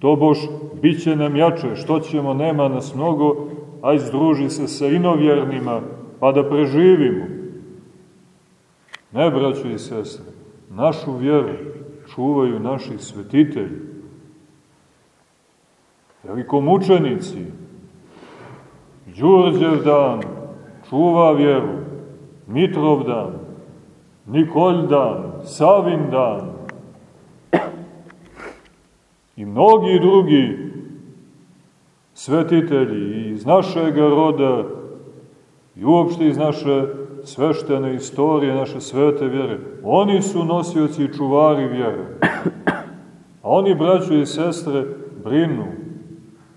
To boš, bit će nam jače, što ćemo, nema nas mnogo, aj združi se sa inovjernima, pa da preživimo. Ne, braćo i sestre, našu vjeru čuvaju naši svetitelji. Velikomučenici, Đurđev dan čuva vjeru, Mitrov dan, Nikolj dan, Savin dan i mnogi drugi svetitelji iz našeg roda i uopšte iz naše sveštene istorije, naše svete vjere. Oni su nosioci i čuvari vjere. A oni, braćo i sestre, brinu.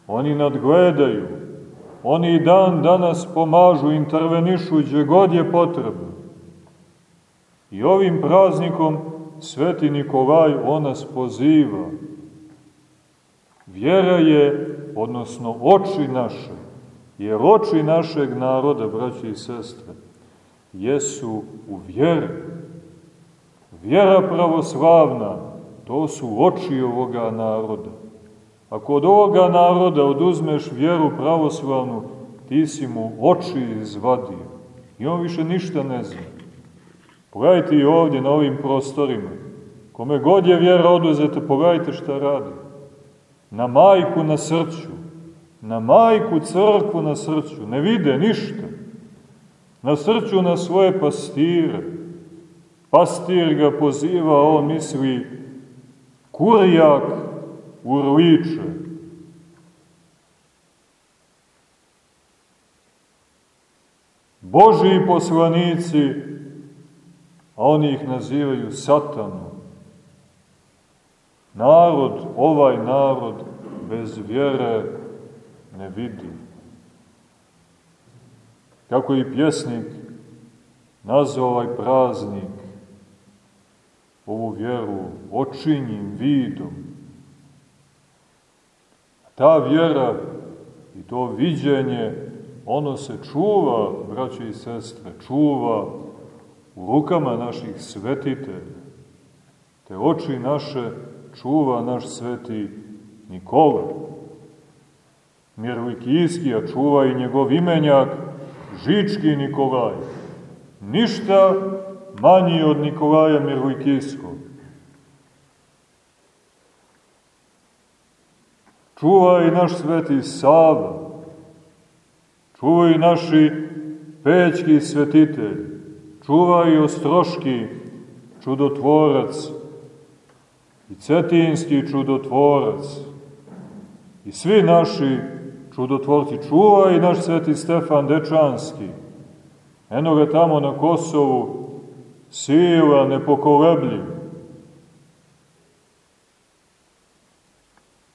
Oni nadgledaju. Oni i dan danas pomažu, intervenišu gdje god je potrebno. I ovim praznikom Sveti Nikolaj on nas poziva. Vjera je, odnosno oči naše, jer oči našeg naroda, braći i sestre, jesu u vjeri. Vjera pravoslavna, to su oči ovoga naroda. Ako od ovoga naroda oduzmeš vjeru pravoslavnu, ti si mu oči izvadio. I on više ništa ne zna. Pogledajte i ovdje na ovim prostorima. Kome god je vjera oduzeta, pogledajte šta radi. Na majku na srću, na majku crkvu na srću, ne vide ništa. Na srću na svoje pastire. Pastir ga poziva, on misli, kurjak urliče. Božiji poslanici, a oni ih nazivaju satanom. Narod, ovaj narod, bez vjere ne vidi. Kako i pjesnik nazvao ovaj praznik, ovu vjeru, očinjim vidom. Ta vjera i to viđenje, ono se čuva, braće i sestre, čuva u rukama naših svetitelja. Te oči naše čuva naš sveti Nikola. Mirlikijski, a čuva i njegov imenjak, Žički Nikolaj. Ništa manji od Nikolaja Mirlikijskog. Čuva i naš sveti Sava. Čuva i naši pećki svetitelji. Čuva i Ostroški čudotvorac i Cetinski čudotvorac i svi naši čudotvorci. Čuva i naš sveti Stefan Dečanski. Eno ga tamo na Kosovu, sila nepokolebljiv.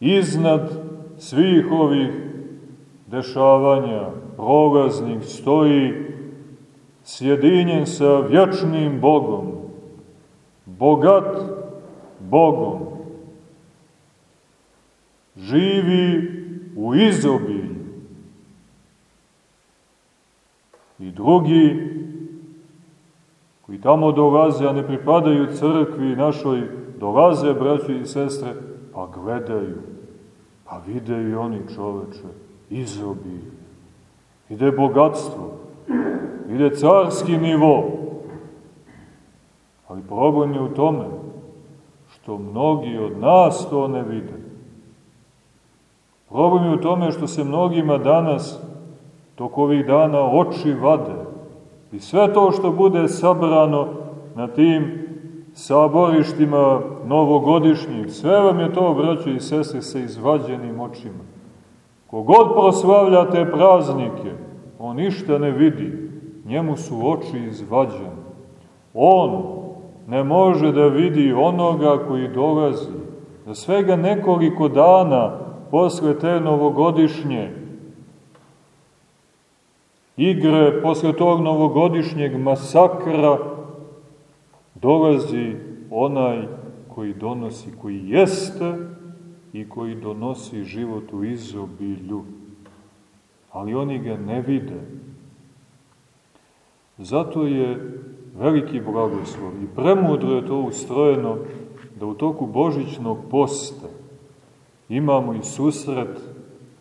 Iznad svih ovih dešavanja prolaznih stoji sjedinjen sa vječnim Bogom, bogat Bogom, živi u izobilju. I drugi koji tamo dolaze, a ne pripadaju crkvi našoj, dolaze, braći i sestre, pa gledaju, pa vide i oni čoveče, izobilje. Ide bogatstvo, ide carski nivo. Ali problem je u tome što mnogi od nas to ne vide. Problem je u tome što se mnogima danas, toko ovih dana, oči vade. I sve to što bude sabrano na tim saborištima novogodišnjih, sve vam je to, braćo i sestre, sa izvađenim očima. Kogod proslavlja te praznike, on ništa ne vidi, njemu su oči izvađene. On ne može da vidi onoga koji dolazi. Za svega nekoliko dana posle te novogodišnje igre, posle tog novogodišnjeg masakra, dolazi onaj koji donosi, koji jeste i koji donosi život u izobilju. Ali oni ga ne vide. Zato je veliki blagoslov i premudro je to ustrojeno da u toku Božićnog posta imamo i susret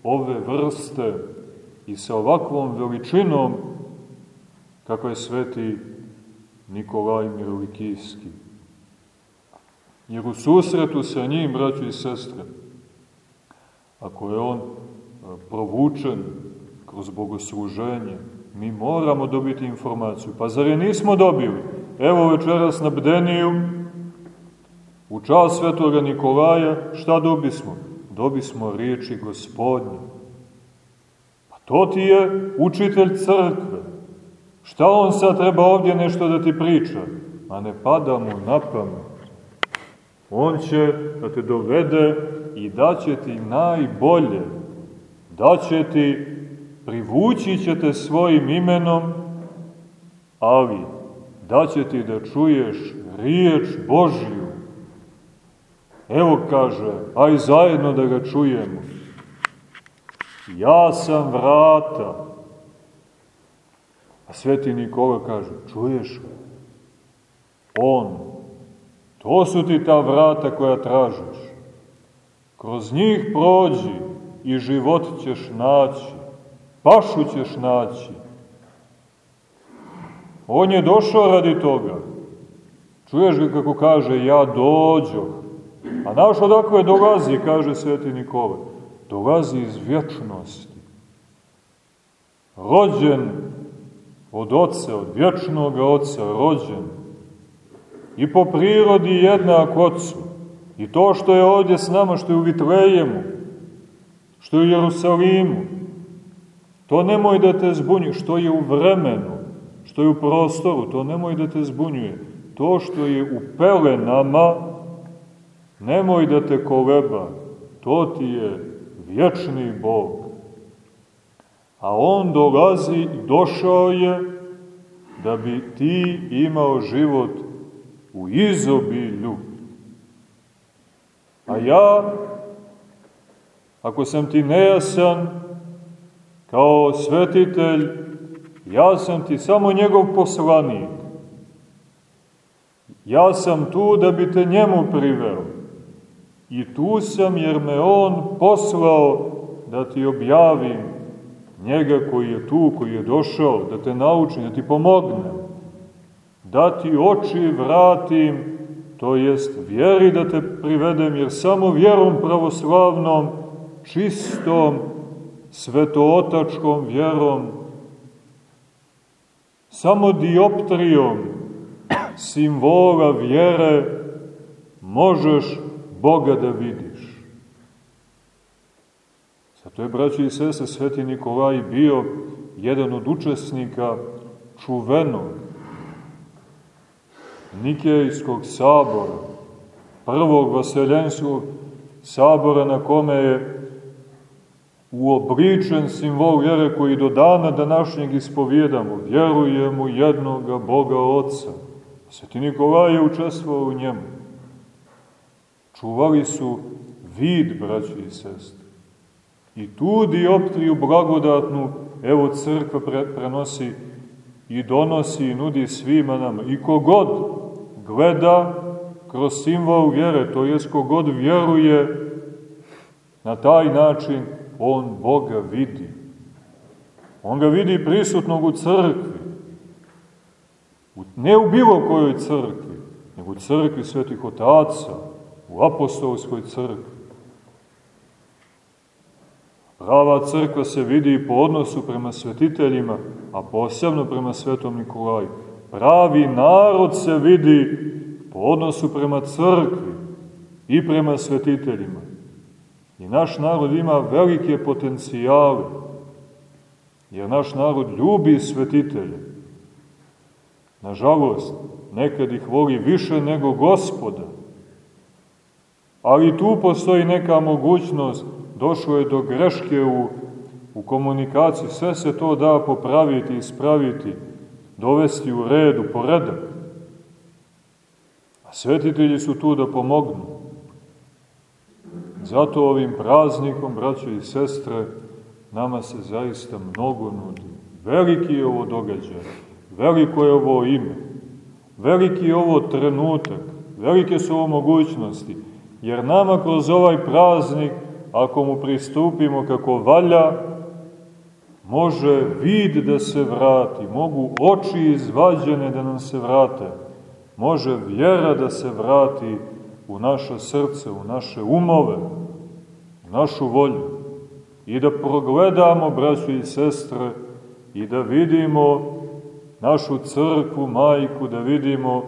ove vrste i sa ovakvom veličinom kako je sveti Nikolaj Mirolikijski. Jer u susretu sa njim, braćo i sestre, ako je on provučen kroz bogosluženje, mi moramo dobiti informaciju. Pa zar je nismo dobili? Evo večeras na Bdeniju, u čas svetoga Nikolaja, šta dobismo? Dobismo riječi gospodnje. Pa to ti je učitelj crkve. Šta on sad treba ovdje nešto da ti priča? A ne pada mu na pamet. On će da te dovede i daće ti najbolje. Daće ti, privući će te svojim imenom, ali daće ti da čuješ riječ Božju. Evo kaže, aj zajedno da ga čujemo. Ja sam vrata. A sveti Nikola kaže, čuješ ga? On. To su ti ta vrata koja tražiš. Kroz njih prođi i život ćeš naći. Pašu ćeš naći. On je došao radi toga. Čuješ ga kako kaže, ja dođoh. A naš odakle dolazi, kaže sveti Nikola? Dolazi iz vječnosti. Rođen od oca, od vječnog oca, rođen. I po prirodi jednak ocu. I to što je ovdje s nama, što je u Vitlejemu, što je u Jerusalimu, to nemoj da te zbunjuje, što je u vremenu, što je u prostoru, to nemoj da te zbunjuje. To što je u pelenama, nemoj da te koleba, to ti je vječni Bog. A on dolazi, došao je, da bi ti imao život u izobilju. A ja, ako sam ti nejasan, kao svetitelj, ja sam ti samo njegov poslanik. Ja sam tu da bi te njemu priveo. I tu sam jer me on poslao da ti objavim njega koji je tu, koji je došao, da te naučim, da ti pomogne, da ti oči vratim, to jest vjeri da te privedem, jer samo vjerom pravoslavnom, čistom, svetootačkom vjerom, samo dioptrijom simbola vjere možeš Boga da vidiš. Zato je, braći i sese, sveti Nikolaj bio jedan od učesnika čuvenog Nikejskog sabora, prvog vaseljenskog sabora na kome je uobličen simbol vjere koji do dana današnjeg ispovjedamo. Vjerujemo jednoga Boga Otca. Sveti Nikolaj je učestvovao u njemu. Čuvali su vid, braći i sestre. I tu dioptriju blagodatnu, evo crkva pre, prenosi i donosi i nudi svima nama. I kogod gleda kroz simbol vjere, to jest kogod vjeruje na taj način, on Boga vidi. On ga vidi prisutnog u crkvi. Ne u bilo kojoj crkvi, nego u crkvi svetih otaca, u apostolskoj crkvi. Prava crkva se vidi i po odnosu prema svetiteljima, a posebno prema svetom Nikolaju. Pravi narod se vidi po odnosu prema crkvi i prema svetiteljima. I naš narod ima velike potencijale, jer naš narod ljubi svetitelje. Nažalost, nekad ih voli više nego gospoda. Ali tu postoji neka mogućnost, došlo je do greške u, u komunikaciji, sve se to da popraviti, ispraviti, dovesti u redu, poredak. A svetitelji su tu da pomognu. Zato ovim praznikom, braćo i sestre, nama se zaista mnogo nudi. Veliki je ovo događaj, veliko je ovo ime, veliki je ovo trenutak, velike su ovo mogućnosti, jer nama kroz ovaj praznik ako mu pristupimo kako valja, može vid da se vrati, mogu oči izvađene da nam se vrate, može vjera da se vrati u naše srce, u naše umove, u našu volju i da progledamo, braćo i sestre, i da vidimo našu crkvu, majku, da vidimo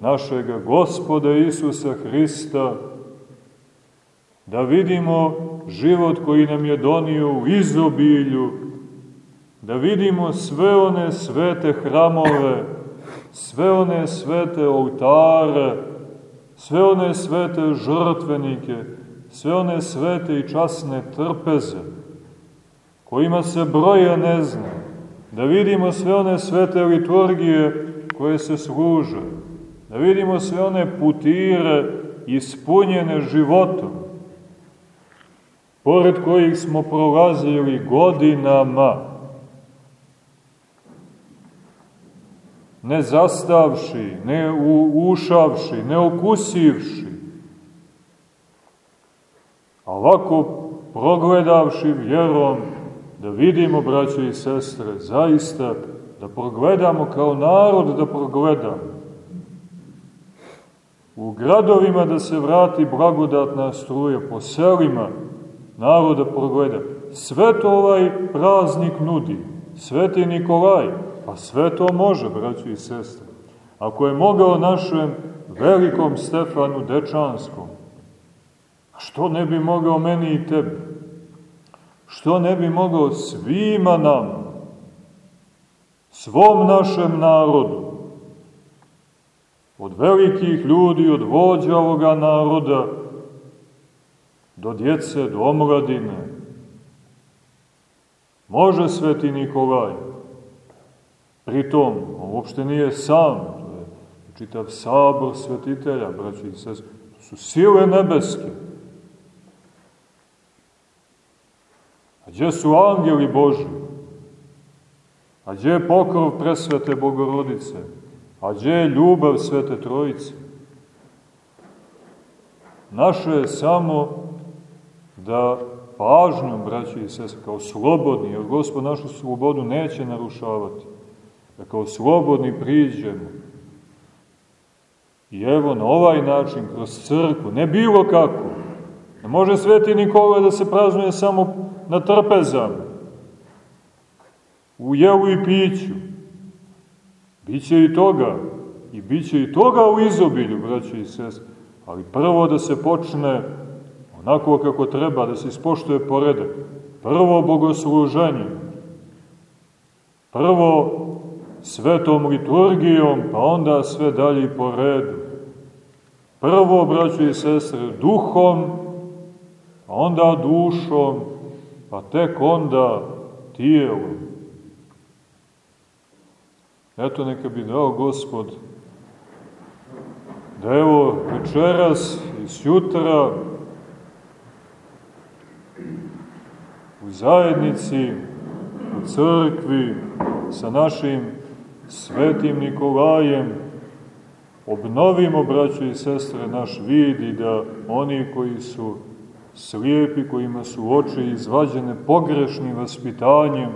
našega gospoda Isusa Hrista, da vidimo život koji nam je donio u izobilju, da vidimo sve one svete hramove, sve one svete oltare, sve one svete žrtvenike, sve one svete i časne trpeze, kojima se broja ne zna, da vidimo sve one svete liturgije koje se služe, da vidimo sve one putire ispunjene životom, pored kojih smo prolazili godinama, ne zastavši, ne ušavši, ne okusivši, a ovako progledavši vjerom, da vidimo, braće i sestre, zaista da progledamo kao narod da progledamo. U gradovima da se vrati blagodatna struja, po selima naroda progleda. Sve to ovaj praznik nudi. Sveti Nikolaj, pa sve to može, braći i sestre. Ako je mogao našem velikom Stefanu Dečanskom, što ne bi mogao meni i tebi? Što ne bi mogao svima nam, svom našem narodu, od velikih ljudi, od vođa ovoga naroda, do djece, do omladine. Može sveti Nikolaj. Pritom, on uopšte nije sam, to je čitav sabor svetitelja, braći i sest, to su sile nebeske. A gdje su angeli Boži? A gdje je pokrov presvete Bogorodice? A gdje je ljubav Svete Trojice? Naše je samo da pažnjom, braći i sest, kao slobodni, jer Gospod našu slobodu neće narušavati, da kao slobodni priđemo. I evo na ovaj način, kroz crkvu, ne bilo kako, ne može sveti Nikola da se praznuje samo na trpezama, u jelu i piću, Biće i toga, i biće i toga u izobilju, braći i sest, ali prvo da se počne onako kako treba, da se ispoštuje poredak. Prvo bogosluženje, prvo svetom liturgijom, pa onda sve dalje po redu. Prvo, braći i sestre, duhom, a onda dušom, pa tek onda tijelom. Eto, neka bi dao Gospod da evo večeras i sjutra u zajednici, u crkvi, sa našim svetim Nikolajem, obnovimo, braćo i sestre, naš vid i da oni koji su slijepi, kojima su oči izvađene pogrešnim vaspitanjem,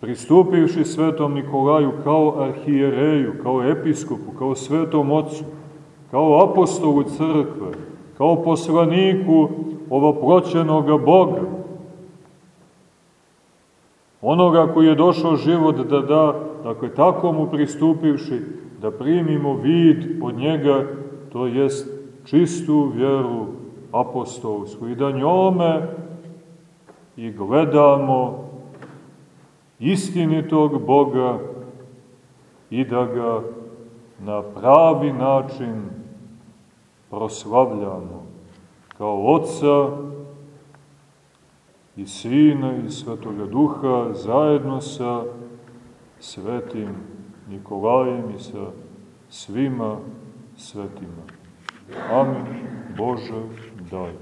pristupivši svetom Nikolaju kao arhijereju, kao episkopu, kao svetom ocu, kao apostolu crkve, kao poslaniku ovoproćenoga Boga, onoga koji je došao život da da, dakle, tako mu pristupivši, da primimo vid od njega, to jest čistu vjeru apostolsku. I da njome i gledamo istinitog Boga i da ga na pravi način proslavljamo kao Otca i Sina i Svetoga Duha zajedno sa Svetim Nikolajem i sa svima svetima. Amin. Bože, daj.